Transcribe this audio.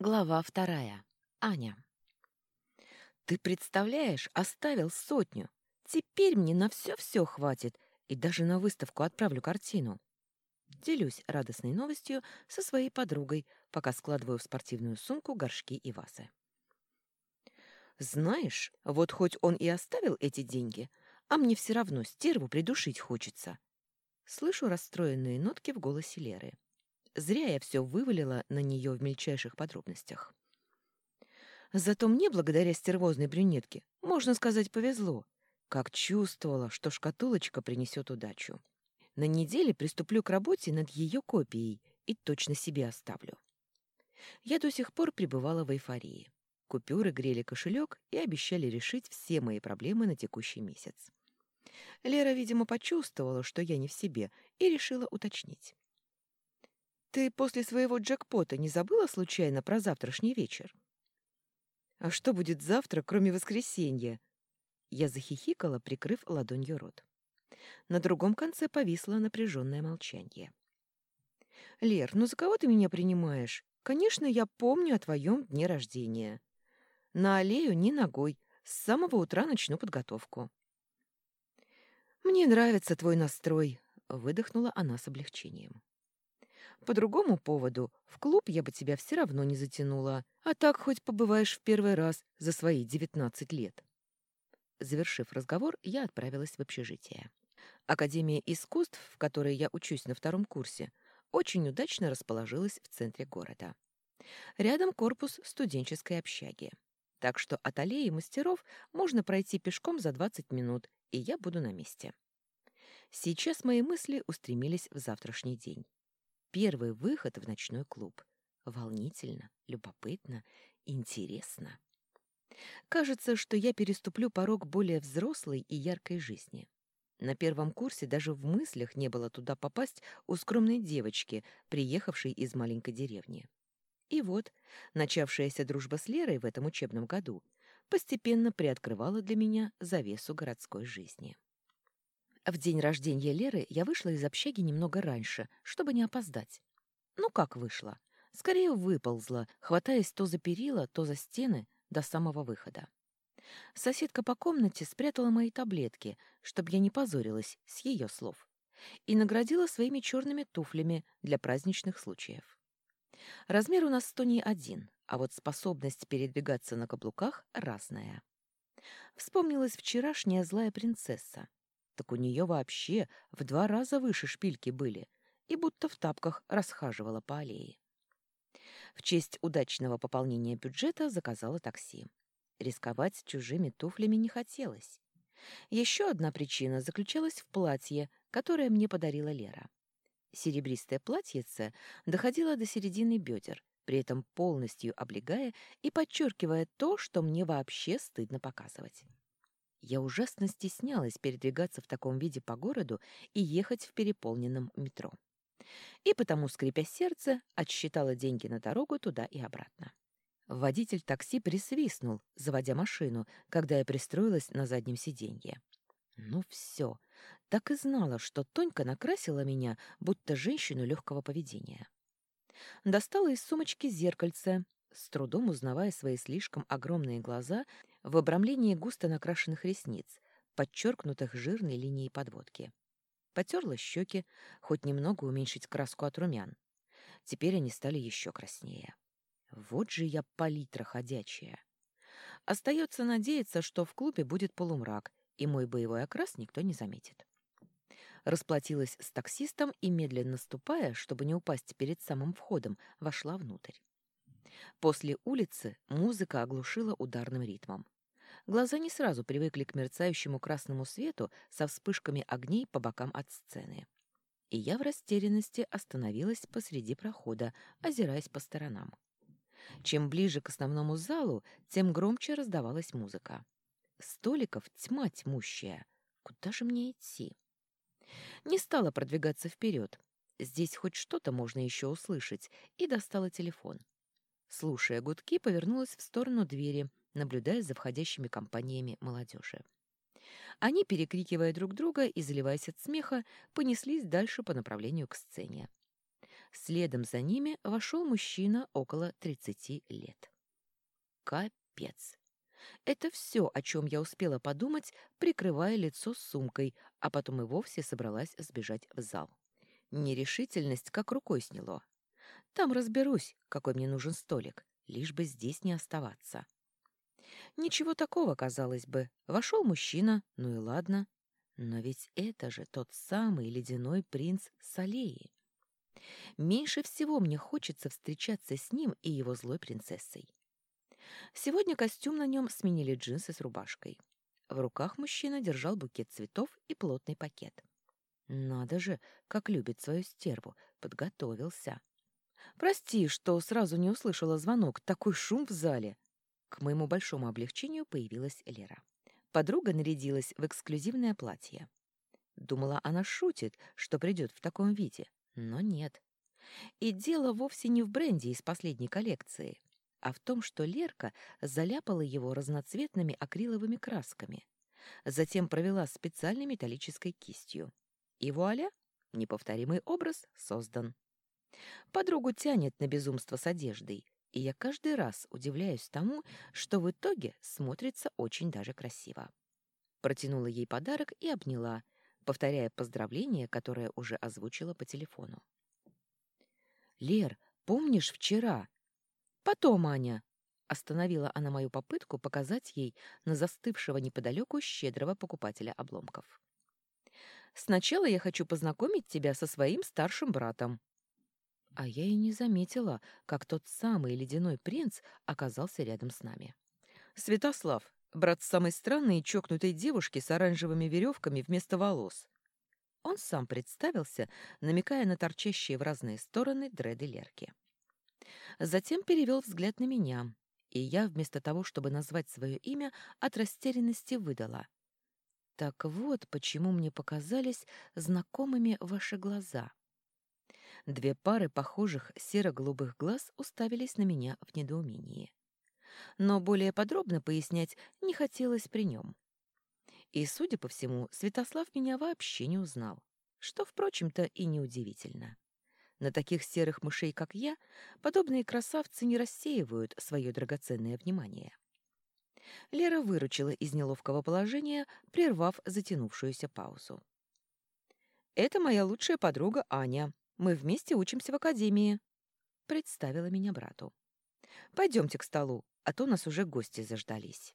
Глава вторая. Аня. «Ты представляешь, оставил сотню. Теперь мне на все-все хватит, и даже на выставку отправлю картину». Делюсь радостной новостью со своей подругой, пока складываю в спортивную сумку горшки и вазы. «Знаешь, вот хоть он и оставил эти деньги, а мне все равно стерву придушить хочется». Слышу расстроенные нотки в голосе Леры. Зря я все вывалила на нее в мельчайших подробностях. Зато мне, благодаря стервозной брюнетке, можно сказать, повезло. Как чувствовала, что шкатулочка принесет удачу. На неделе приступлю к работе над ее копией и точно себе оставлю. Я до сих пор пребывала в эйфории. Купюры грели кошелек и обещали решить все мои проблемы на текущий месяц. Лера, видимо, почувствовала, что я не в себе, и решила уточнить. Ты после своего джекпота не забыла случайно про завтрашний вечер? А что будет завтра, кроме воскресенья? Я захихикала, прикрыв ладонью рот. На другом конце повисло напряженное молчание. «Лер, ну за кого ты меня принимаешь? Конечно, я помню о твоем дне рождения. На аллею ни ногой. С самого утра начну подготовку». «Мне нравится твой настрой», — выдохнула она с облегчением. По другому поводу в клуб я бы тебя все равно не затянула, а так хоть побываешь в первый раз за свои девятнадцать лет. Завершив разговор, я отправилась в общежитие. Академия искусств, в которой я учусь на втором курсе, очень удачно расположилась в центре города. Рядом корпус студенческой общаги. Так что от аллеи мастеров можно пройти пешком за 20 минут, и я буду на месте. Сейчас мои мысли устремились в завтрашний день. Первый выход в ночной клуб. Волнительно, любопытно, интересно. Кажется, что я переступлю порог более взрослой и яркой жизни. На первом курсе даже в мыслях не было туда попасть у скромной девочки, приехавшей из маленькой деревни. И вот, начавшаяся дружба с Лерой в этом учебном году постепенно приоткрывала для меня завесу городской жизни. В день рождения Леры я вышла из общаги немного раньше, чтобы не опоздать. Ну как вышла? Скорее выползла, хватаясь то за перила, то за стены до самого выхода. Соседка по комнате спрятала мои таблетки, чтобы я не позорилась, с ее слов, и наградила своими черными туфлями для праздничных случаев. Размер у нас с Тони один, а вот способность передвигаться на каблуках разная. Вспомнилась вчерашняя злая принцесса, так у нее вообще в два раза выше шпильки были и будто в тапках расхаживала по аллее. В честь удачного пополнения бюджета заказала такси. Рисковать чужими туфлями не хотелось. Еще одна причина заключалась в платье, которое мне подарила Лера. Серебристое платьице доходило до середины бедер, при этом полностью облегая и подчеркивая то, что мне вообще стыдно показывать. Я ужасно стеснялась передвигаться в таком виде по городу и ехать в переполненном метро. И потому, скрипя сердце, отсчитала деньги на дорогу туда и обратно. Водитель такси присвистнул, заводя машину, когда я пристроилась на заднем сиденье. Ну все, так и знала, что Тонька накрасила меня, будто женщину легкого поведения. Достала из сумочки зеркальце, с трудом узнавая свои слишком огромные глаза в обрамлении густо накрашенных ресниц, подчеркнутых жирной линией подводки. Потерла щеки, хоть немного уменьшить краску от румян. Теперь они стали еще краснее. Вот же я палитра ходячая. Остается надеяться, что в клубе будет полумрак, и мой боевой окрас никто не заметит. Расплатилась с таксистом и, медленно ступая, чтобы не упасть перед самым входом, вошла внутрь. После улицы музыка оглушила ударным ритмом. Глаза не сразу привыкли к мерцающему красному свету со вспышками огней по бокам от сцены. И я в растерянности остановилась посреди прохода, озираясь по сторонам. Чем ближе к основному залу, тем громче раздавалась музыка. Столиков тьма тьмущая. Куда же мне идти? Не стала продвигаться вперед. Здесь хоть что-то можно еще услышать, и достала телефон. Слушая гудки, повернулась в сторону двери, наблюдая за входящими компаниями молодежи. Они, перекрикивая друг друга и заливаясь от смеха, понеслись дальше по направлению к сцене. Следом за ними вошел мужчина около 30 лет. Капец. Это все, о чем я успела подумать, прикрывая лицо сумкой, а потом и вовсе собралась сбежать в зал. Нерешительность как рукой сняло. Там разберусь, какой мне нужен столик, лишь бы здесь не оставаться. Ничего такого, казалось бы. Вошел мужчина, ну и ладно. Но ведь это же тот самый ледяной принц Салеи. Меньше всего мне хочется встречаться с ним и его злой принцессой. Сегодня костюм на нем сменили джинсы с рубашкой. В руках мужчина держал букет цветов и плотный пакет. Надо же, как любит свою стерву, подготовился. Прости, что сразу не услышала звонок, такой шум в зале. К моему большому облегчению появилась Лера. Подруга нарядилась в эксклюзивное платье. Думала, она шутит, что придет в таком виде, но нет. И дело вовсе не в бренде из последней коллекции, а в том, что Лерка заляпала его разноцветными акриловыми красками, затем провела специальной металлической кистью. И вуаля, неповторимый образ создан. Подругу тянет на безумство с одеждой, и я каждый раз удивляюсь тому, что в итоге смотрится очень даже красиво. Протянула ей подарок и обняла, повторяя поздравление, которое уже озвучила по телефону. «Лер, помнишь вчера?» «Потом, Аня!» Остановила она мою попытку показать ей на застывшего неподалеку щедрого покупателя обломков. «Сначала я хочу познакомить тебя со своим старшим братом». А я и не заметила, как тот самый ледяной принц оказался рядом с нами. «Святослав, брат самой странной и чокнутой девушки с оранжевыми веревками вместо волос». Он сам представился, намекая на торчащие в разные стороны дреды Лерки. Затем перевел взгляд на меня, и я, вместо того, чтобы назвать свое имя, от растерянности выдала. «Так вот, почему мне показались знакомыми ваши глаза». Две пары похожих серо-голубых глаз уставились на меня в недоумении. Но более подробно пояснять не хотелось при нем. И, судя по всему, Святослав меня вообще не узнал, что, впрочем-то, и неудивительно. На таких серых мышей, как я, подобные красавцы не рассеивают свое драгоценное внимание. Лера выручила из неловкого положения, прервав затянувшуюся паузу. «Это моя лучшая подруга Аня. Мы вместе учимся в академии», — представила меня брату. «Пойдемте к столу, а то нас уже гости заждались».